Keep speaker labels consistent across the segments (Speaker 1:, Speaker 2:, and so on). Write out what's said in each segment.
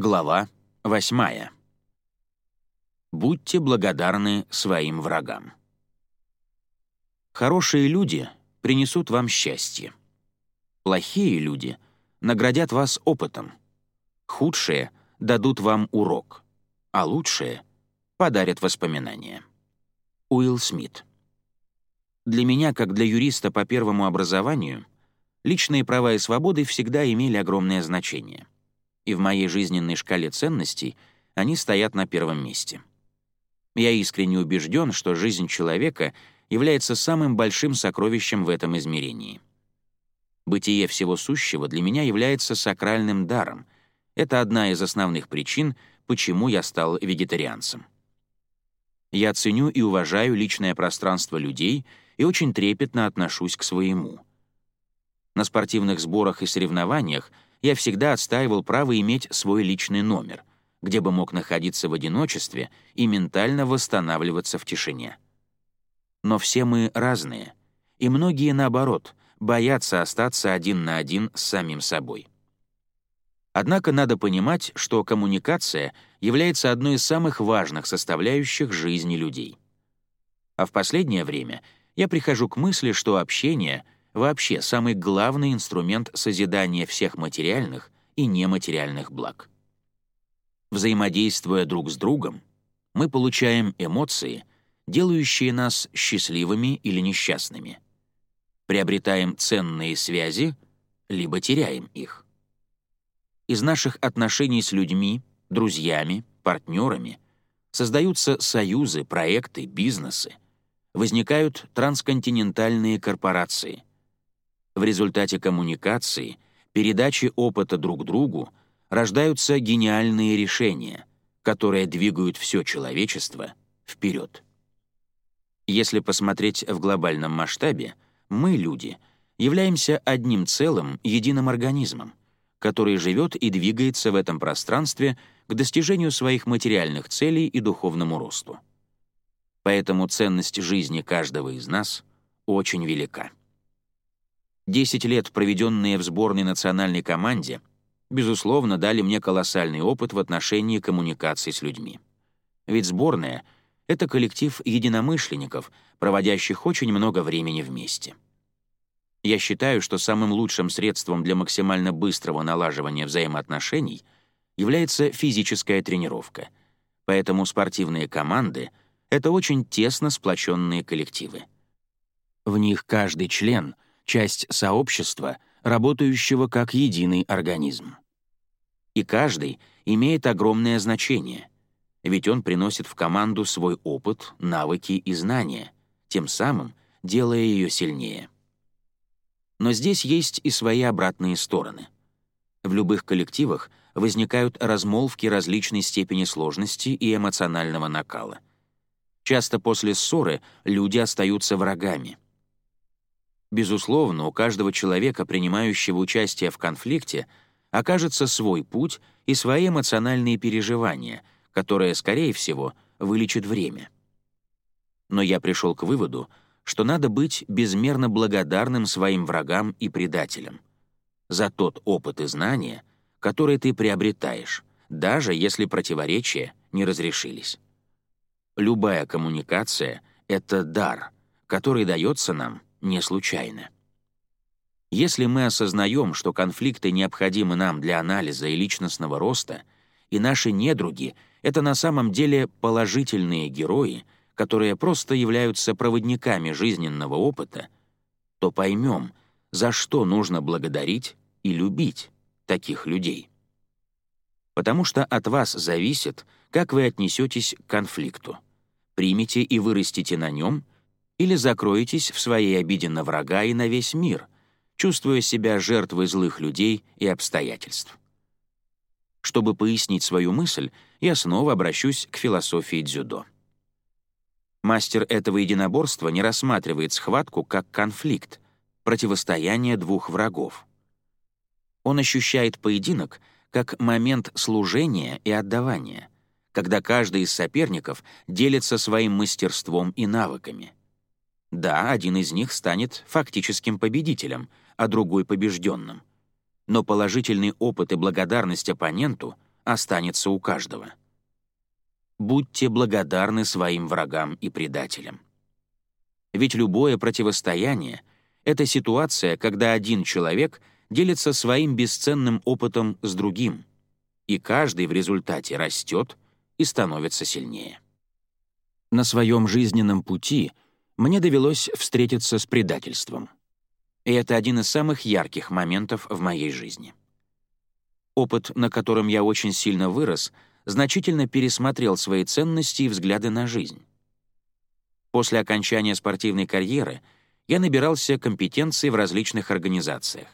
Speaker 1: Глава 8. Будьте благодарны своим врагам. Хорошие люди принесут вам счастье. Плохие люди наградят вас опытом. Худшие дадут вам урок, а лучшие подарят воспоминания. Уилл Смит. Для меня, как для юриста по первому образованию, личные права и свободы всегда имели огромное значение. И в моей жизненной шкале ценностей они стоят на первом месте. Я искренне убежден, что жизнь человека является самым большим сокровищем в этом измерении. Бытие всего сущего для меня является сакральным даром. Это одна из основных причин, почему я стал вегетарианцем. Я ценю и уважаю личное пространство людей — и очень трепетно отношусь к своему. На спортивных сборах и соревнованиях я всегда отстаивал право иметь свой личный номер, где бы мог находиться в одиночестве и ментально восстанавливаться в тишине. Но все мы разные, и многие, наоборот, боятся остаться один на один с самим собой. Однако надо понимать, что коммуникация является одной из самых важных составляющих жизни людей. А в последнее время — я прихожу к мысли, что общение — вообще самый главный инструмент созидания всех материальных и нематериальных благ. Взаимодействуя друг с другом, мы получаем эмоции, делающие нас счастливыми или несчастными. Приобретаем ценные связи, либо теряем их. Из наших отношений с людьми, друзьями, партнерами создаются союзы, проекты, бизнесы — возникают трансконтинентальные корпорации. В результате коммуникации, передачи опыта друг другу рождаются гениальные решения, которые двигают все человечество вперед. Если посмотреть в глобальном масштабе, мы, люди, являемся одним целым, единым организмом, который живет и двигается в этом пространстве к достижению своих материальных целей и духовному росту поэтому ценность жизни каждого из нас очень велика. Десять лет, проведенные в сборной национальной команде, безусловно, дали мне колоссальный опыт в отношении коммуникации с людьми. Ведь сборная — это коллектив единомышленников, проводящих очень много времени вместе. Я считаю, что самым лучшим средством для максимально быстрого налаживания взаимоотношений является физическая тренировка, поэтому спортивные команды — это очень тесно сплоченные коллективы. В них каждый член — часть сообщества, работающего как единый организм. И каждый имеет огромное значение, ведь он приносит в команду свой опыт, навыки и знания, тем самым делая ее сильнее. Но здесь есть и свои обратные стороны. В любых коллективах возникают размолвки различной степени сложности и эмоционального накала — Часто после ссоры люди остаются врагами. Безусловно, у каждого человека, принимающего участие в конфликте, окажется свой путь и свои эмоциональные переживания, которые, скорее всего, вылечит время. Но я пришел к выводу, что надо быть безмерно благодарным своим врагам и предателям за тот опыт и знания, которые ты приобретаешь, даже если противоречия не разрешились. Любая коммуникация — это дар, который дается нам не случайно. Если мы осознаем, что конфликты необходимы нам для анализа и личностного роста, и наши недруги — это на самом деле положительные герои, которые просто являются проводниками жизненного опыта, то поймем, за что нужно благодарить и любить таких людей. Потому что от вас зависит, как вы отнесетесь к конфликту примете и вырастите на нем, или закроетесь в своей обиде на врага и на весь мир, чувствуя себя жертвой злых людей и обстоятельств. Чтобы пояснить свою мысль, я снова обращусь к философии дзюдо. Мастер этого единоборства не рассматривает схватку как конфликт, противостояние двух врагов. Он ощущает поединок как момент служения и отдавания — когда каждый из соперников делится своим мастерством и навыками. Да, один из них станет фактическим победителем, а другой — побежденным. Но положительный опыт и благодарность оппоненту останется у каждого. Будьте благодарны своим врагам и предателям. Ведь любое противостояние — это ситуация, когда один человек делится своим бесценным опытом с другим, и каждый в результате растет и становится сильнее. На своем жизненном пути мне довелось встретиться с предательством. И это один из самых ярких моментов в моей жизни. Опыт, на котором я очень сильно вырос, значительно пересмотрел свои ценности и взгляды на жизнь. После окончания спортивной карьеры я набирался компетенций в различных организациях,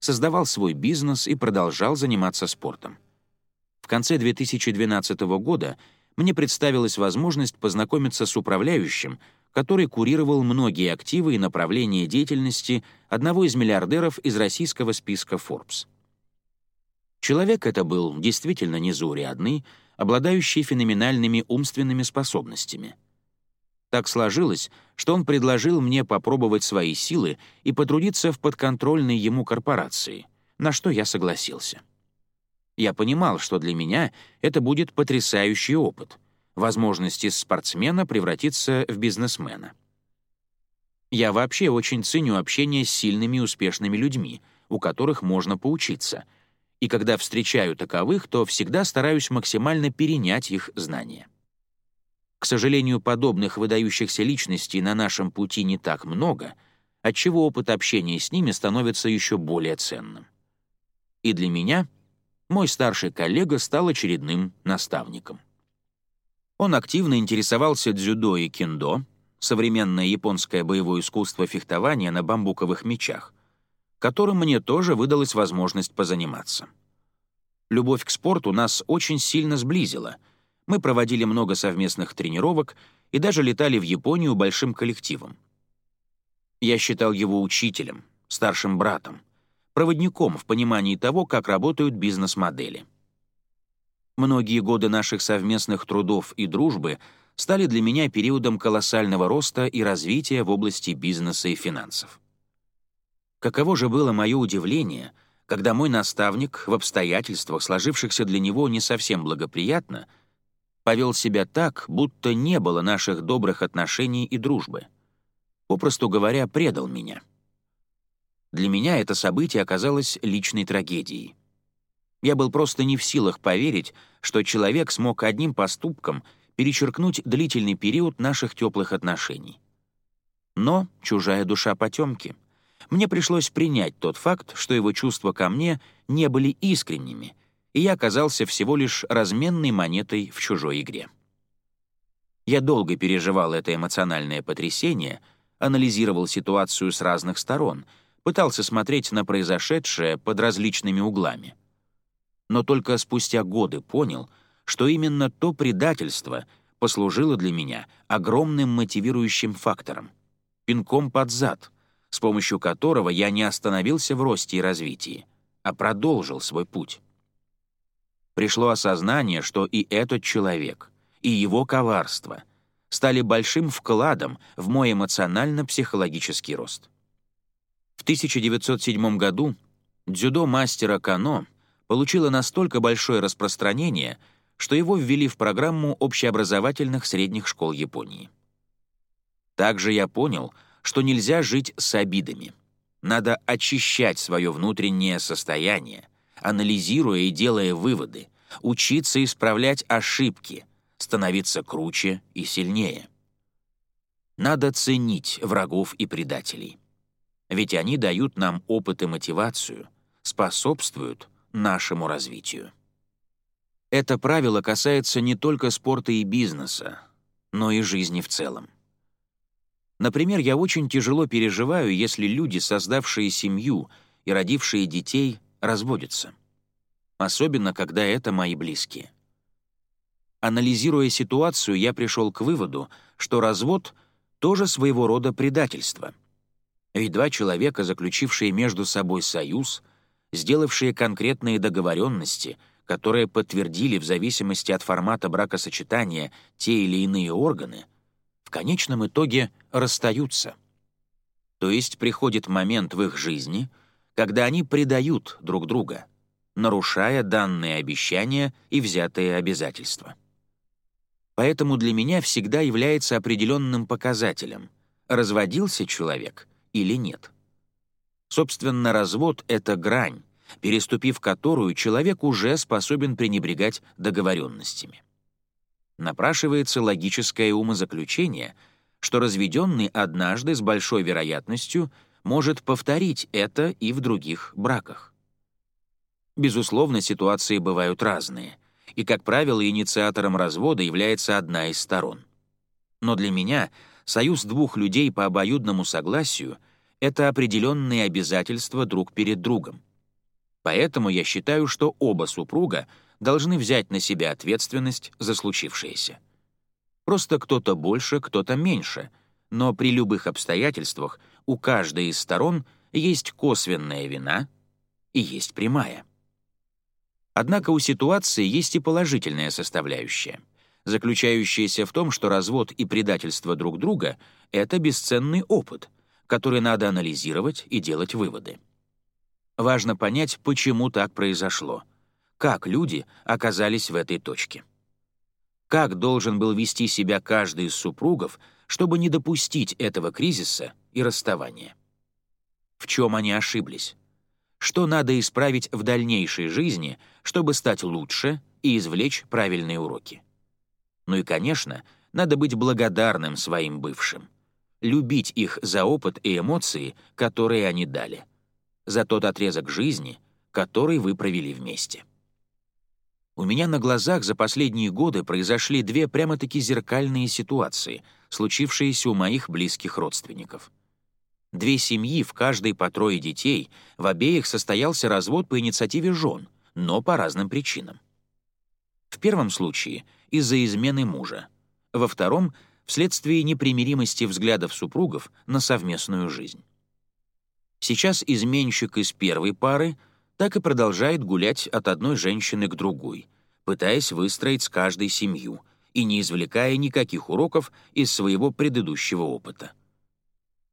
Speaker 1: создавал свой бизнес и продолжал заниматься спортом. В конце 2012 года мне представилась возможность познакомиться с управляющим, который курировал многие активы и направления деятельности одного из миллиардеров из российского списка Forbes. Человек это был действительно незаурядный, обладающий феноменальными умственными способностями. Так сложилось, что он предложил мне попробовать свои силы и потрудиться в подконтрольной ему корпорации, на что я согласился. Я понимал, что для меня это будет потрясающий опыт, возможность из спортсмена превратиться в бизнесмена. Я вообще очень ценю общение с сильными и успешными людьми, у которых можно поучиться — и когда встречаю таковых, то всегда стараюсь максимально перенять их знания. К сожалению, подобных выдающихся личностей на нашем пути не так много, отчего опыт общения с ними становится еще более ценным. И для меня мой старший коллега стал очередным наставником. Он активно интересовался дзюдо и кендо, современное японское боевое искусство фехтования на бамбуковых мечах, которым мне тоже выдалась возможность позаниматься. Любовь к спорту нас очень сильно сблизила. Мы проводили много совместных тренировок и даже летали в Японию большим коллективом. Я считал его учителем, старшим братом, проводником в понимании того, как работают бизнес-модели. Многие годы наших совместных трудов и дружбы стали для меня периодом колоссального роста и развития в области бизнеса и финансов. Каково же было мое удивление, когда мой наставник в обстоятельствах, сложившихся для него не совсем благоприятно, повел себя так, будто не было наших добрых отношений и дружбы. Попросту говоря, предал меня. Для меня это событие оказалось личной трагедией. Я был просто не в силах поверить, что человек смог одним поступком перечеркнуть длительный период наших теплых отношений. Но чужая душа потемки — мне пришлось принять тот факт, что его чувства ко мне не были искренними, и я оказался всего лишь разменной монетой в чужой игре. Я долго переживал это эмоциональное потрясение, анализировал ситуацию с разных сторон, пытался смотреть на произошедшее под различными углами. Но только спустя годы понял, что именно то предательство послужило для меня огромным мотивирующим фактором, пинком под зад — с помощью которого я не остановился в росте и развитии, а продолжил свой путь. Пришло осознание, что и этот человек, и его коварство стали большим вкладом в мой эмоционально-психологический рост. В 1907 году дзюдо мастера Кано получило настолько большое распространение, что его ввели в программу общеобразовательных средних школ Японии. Также я понял — что нельзя жить с обидами. Надо очищать свое внутреннее состояние, анализируя и делая выводы, учиться исправлять ошибки, становиться круче и сильнее. Надо ценить врагов и предателей. Ведь они дают нам опыт и мотивацию, способствуют нашему развитию. Это правило касается не только спорта и бизнеса, но и жизни в целом. Например, я очень тяжело переживаю, если люди, создавшие семью и родившие детей, разводятся. Особенно, когда это мои близкие. Анализируя ситуацию, я пришел к выводу, что развод — тоже своего рода предательство. Ведь два человека, заключившие между собой союз, сделавшие конкретные договоренности, которые подтвердили в зависимости от формата бракосочетания те или иные органы — в конечном итоге расстаются. То есть приходит момент в их жизни, когда они предают друг друга, нарушая данные обещания и взятые обязательства. Поэтому для меня всегда является определенным показателем, разводился человек или нет. Собственно, развод — это грань, переступив которую человек уже способен пренебрегать договоренностями. Напрашивается логическое умозаключение, что разведенный однажды с большой вероятностью может повторить это и в других браках. Безусловно, ситуации бывают разные, и, как правило, инициатором развода является одна из сторон. Но для меня союз двух людей по обоюдному согласию — это определенные обязательства друг перед другом. Поэтому я считаю, что оба супруга должны взять на себя ответственность за случившееся. Просто кто-то больше, кто-то меньше, но при любых обстоятельствах у каждой из сторон есть косвенная вина и есть прямая. Однако у ситуации есть и положительная составляющая, заключающаяся в том, что развод и предательство друг друга — это бесценный опыт, который надо анализировать и делать выводы. Важно понять, почему так произошло, как люди оказались в этой точке. Как должен был вести себя каждый из супругов, чтобы не допустить этого кризиса и расставания? В чем они ошиблись? что надо исправить в дальнейшей жизни, чтобы стать лучше и извлечь правильные уроки. Ну и, конечно, надо быть благодарным своим бывшим, любить их за опыт и эмоции, которые они дали, за тот отрезок жизни, который вы провели вместе. У меня на глазах за последние годы произошли две прямо-таки зеркальные ситуации, случившиеся у моих близких родственников — Две семьи, в каждой по трое детей, в обеих состоялся развод по инициативе жен, но по разным причинам. В первом случае — из-за измены мужа, во втором — вследствие непримиримости взглядов супругов на совместную жизнь. Сейчас изменщик из первой пары так и продолжает гулять от одной женщины к другой, пытаясь выстроить с каждой семью и не извлекая никаких уроков из своего предыдущего опыта.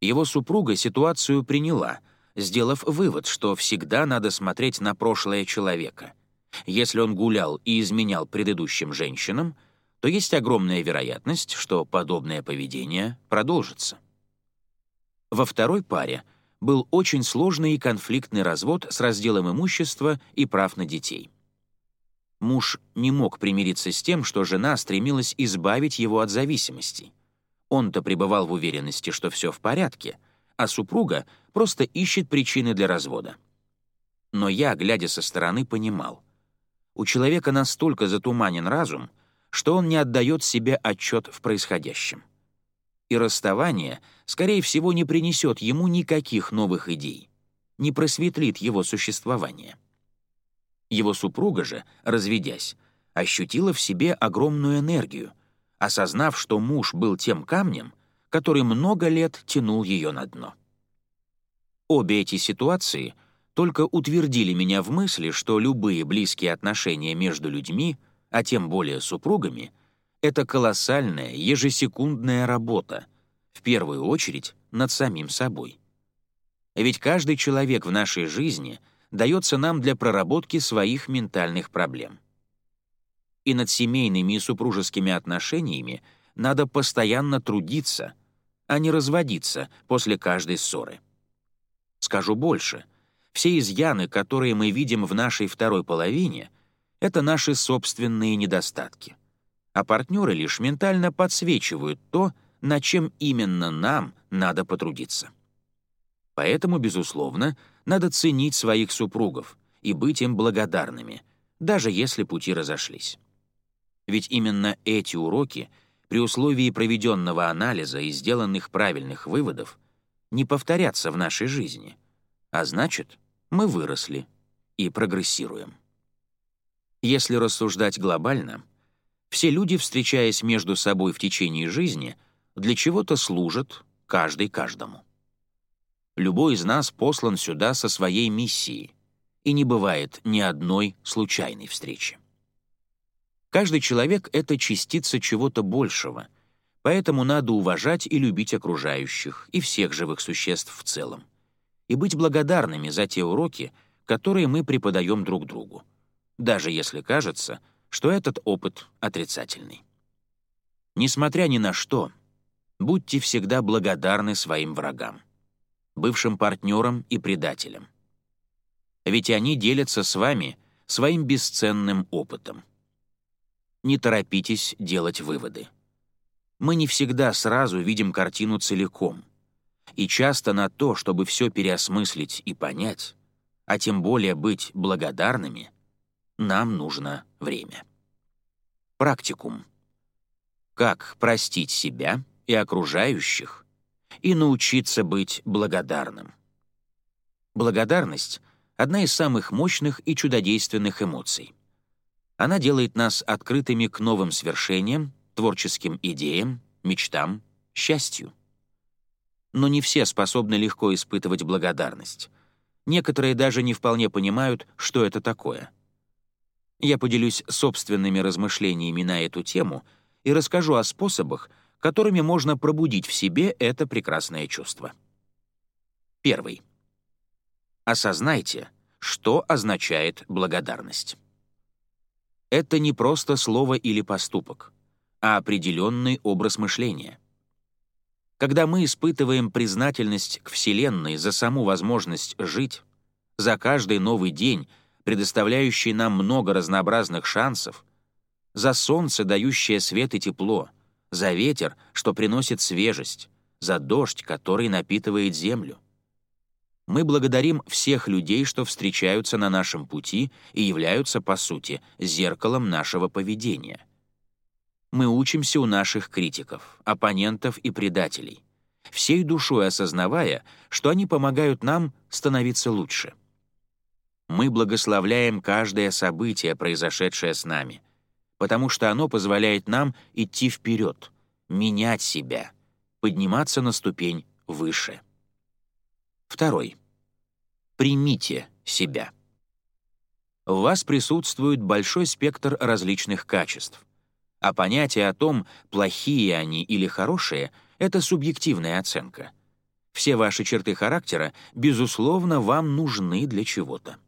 Speaker 1: Его супруга ситуацию приняла, сделав вывод, что всегда надо смотреть на прошлое человека. Если он гулял и изменял предыдущим женщинам, то есть огромная вероятность, что подобное поведение продолжится. Во второй паре был очень сложный и конфликтный развод с разделом имущества и прав на детей. Муж не мог примириться с тем, что жена стремилась избавить его от зависимостей. Он-то пребывал в уверенности, что все в порядке, а супруга просто ищет причины для развода. Но я, глядя со стороны, понимал. У человека настолько затуманен разум, что он не отдает себе отчет в происходящем. И расставание, скорее всего, не принесет ему никаких новых идей, не просветлит его существование. Его супруга же, разведясь, ощутила в себе огромную энергию, осознав, что муж был тем камнем, который много лет тянул ее на дно. Обе эти ситуации только утвердили меня в мысли, что любые близкие отношения между людьми, а тем более супругами, это колоссальная ежесекундная работа, в первую очередь над самим собой. Ведь каждый человек в нашей жизни дается нам для проработки своих ментальных проблем — и над семейными и супружескими отношениями надо постоянно трудиться, а не разводиться после каждой ссоры. Скажу больше. Все изъяны, которые мы видим в нашей второй половине, это наши собственные недостатки. А партнеры лишь ментально подсвечивают то, над чем именно нам надо потрудиться. Поэтому, безусловно, надо ценить своих супругов и быть им благодарными, даже если пути разошлись. Ведь именно эти уроки, при условии проведенного анализа и сделанных правильных выводов, не повторятся в нашей жизни. А значит, мы выросли и прогрессируем. Если рассуждать глобально, все люди, встречаясь между собой в течение жизни, для чего-то служат, каждый каждому. Любой из нас послан сюда со своей миссией, и не бывает ни одной случайной встречи. Каждый человек — это частица чего-то большего, поэтому надо уважать и любить окружающих и всех живых существ в целом, и быть благодарными за те уроки, которые мы преподаем друг другу, даже если кажется, что этот опыт отрицательный. Несмотря ни на что, будьте всегда благодарны своим врагам, бывшим партнерам и предателям. Ведь они делятся с вами своим бесценным опытом. Не торопитесь делать выводы. Мы не всегда сразу видим картину целиком. И часто на то, чтобы все переосмыслить и понять, а тем более быть благодарными, нам нужно время. Практикум. Как простить себя и окружающих и научиться быть благодарным. Благодарность — одна из самых мощных и чудодейственных эмоций. Она делает нас открытыми к новым свершениям, творческим идеям, мечтам, счастью. Но не все способны легко испытывать благодарность. Некоторые даже не вполне понимают, что это такое. Я поделюсь собственными размышлениями на эту тему и расскажу о способах, которыми можно пробудить в себе это прекрасное чувство. Первый. Осознайте, что означает благодарность. Это не просто слово или поступок, а определенный образ мышления. Когда мы испытываем признательность к Вселенной за саму возможность жить, за каждый новый день, предоставляющий нам много разнообразных шансов, за солнце, дающее свет и тепло — за ветер, что приносит свежесть, за дождь, который напитывает землю. Мы благодарим всех людей, что встречаются на нашем пути и являются, по сути, зеркалом нашего поведения. Мы учимся у наших критиков, оппонентов и предателей, всей душой осознавая, что они помогают нам становиться лучше. Мы благословляем каждое событие, произошедшее с нами — потому что оно позволяет нам идти вперед, менять себя, подниматься на ступень выше. Второй. Примите себя. В вас присутствует большой спектр различных качеств, а понятие о том, плохие они или хорошие, — это субъективная оценка. Все ваши черты характера, безусловно, вам нужны для чего-то.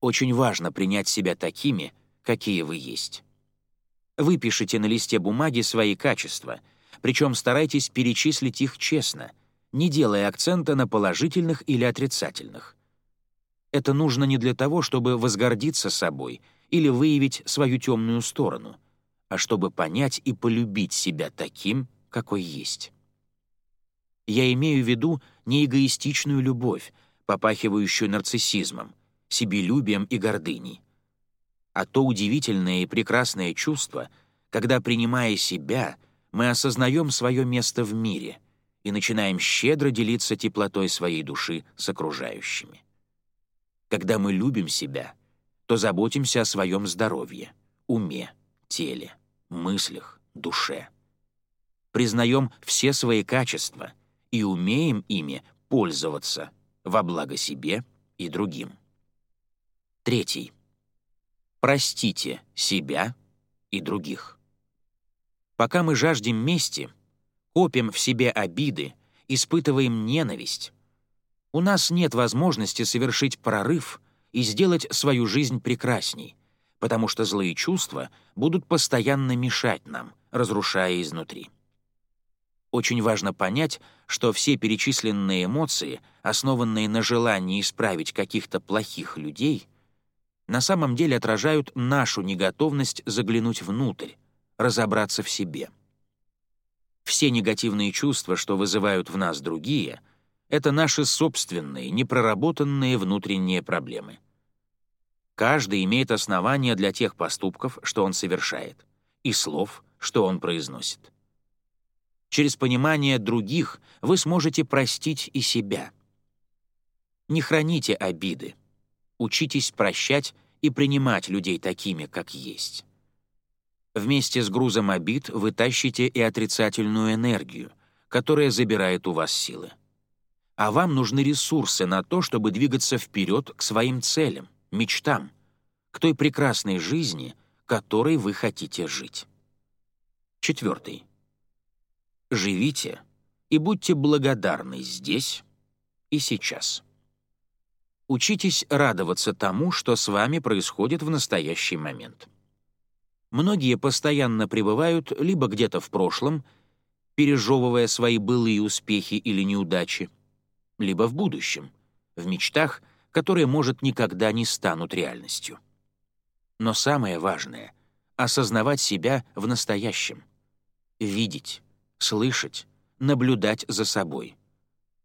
Speaker 1: Очень важно принять себя такими, какие вы есть. Выпишите на листе бумаги свои качества, причем старайтесь перечислить их честно, не делая акцента на положительных или отрицательных. Это нужно не для того, чтобы возгордиться собой или выявить свою темную сторону, а чтобы понять и полюбить себя таким, какой есть. Я имею в виду не эгоистичную любовь, попахивающую нарциссизмом, себелюбием и гордыней, а то удивительное и прекрасное чувство, когда, принимая себя, мы осознаем свое место в мире и начинаем щедро делиться теплотой своей души с окружающими. Когда мы любим себя, то заботимся о своем здоровье, уме, теле, мыслях, душе. Признаем все свои качества и умеем ими пользоваться во благо себе и другим. Третий — Простите себя и других. Пока мы жаждем мести, копим в себе обиды, испытываем ненависть, у нас нет возможности совершить прорыв и сделать свою жизнь прекрасней, потому что злые чувства будут постоянно мешать нам, разрушая изнутри. Очень важно понять, что все перечисленные эмоции, основанные на желании исправить каких-то плохих людей — на самом деле отражают нашу неготовность заглянуть внутрь, разобраться в себе. Все негативные чувства, что вызывают в нас другие, это наши собственные, непроработанные внутренние проблемы. Каждый имеет основания для тех поступков, что он совершает, и слов, что он произносит. Через понимание других вы сможете простить и себя. Не храните обиды, учитесь прощать и принимать людей такими, как есть. Вместе с грузом обид вы тащите и отрицательную энергию, которая забирает у вас силы. А вам нужны ресурсы на то, чтобы двигаться вперед к своим целям, мечтам, к той прекрасной жизни, которой вы хотите жить. Четвертый. Живите и будьте благодарны здесь и сейчас. Учитесь радоваться тому, что с вами происходит в настоящий момент. Многие постоянно пребывают либо где-то в прошлом, пережевывая свои былые успехи или неудачи, либо в будущем, в мечтах, которые, может, никогда не станут реальностью. Но самое важное — осознавать себя в настоящем, видеть, слышать, наблюдать за собой.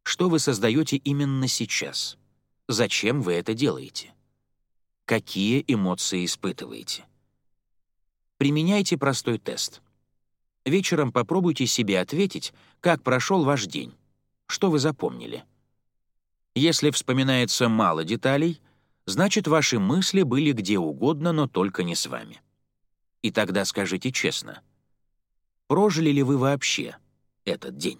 Speaker 1: Что вы создаете именно сейчас — Зачем вы это делаете? Какие эмоции испытываете? Применяйте простой тест. Вечером попробуйте себе ответить, как прошел ваш день, что вы запомнили. Если вспоминается мало деталей, значит, ваши мысли были где угодно, но только не с вами. И тогда скажите честно, прожили ли вы вообще этот день?